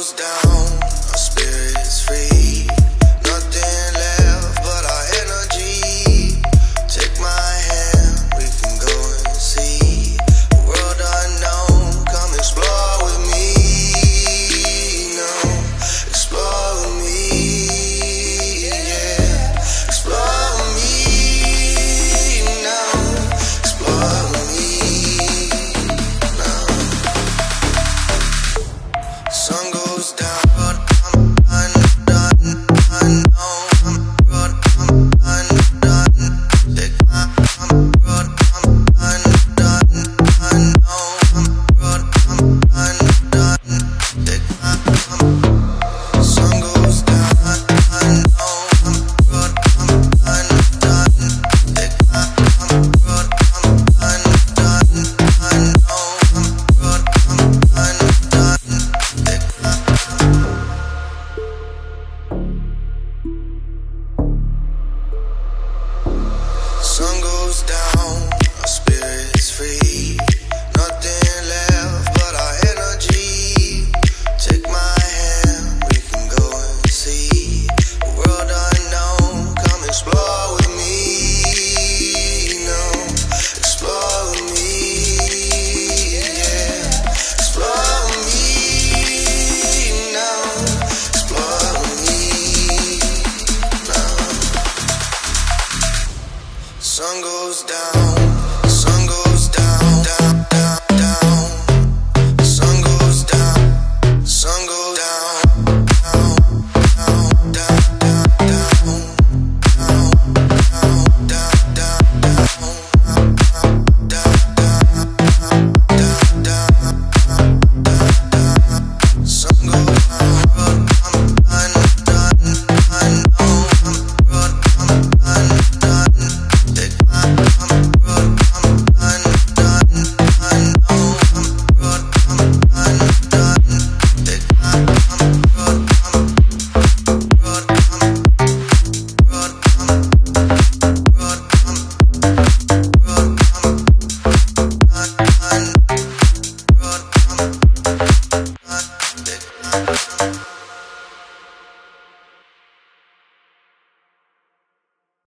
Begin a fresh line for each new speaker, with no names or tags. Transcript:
Down, goes down,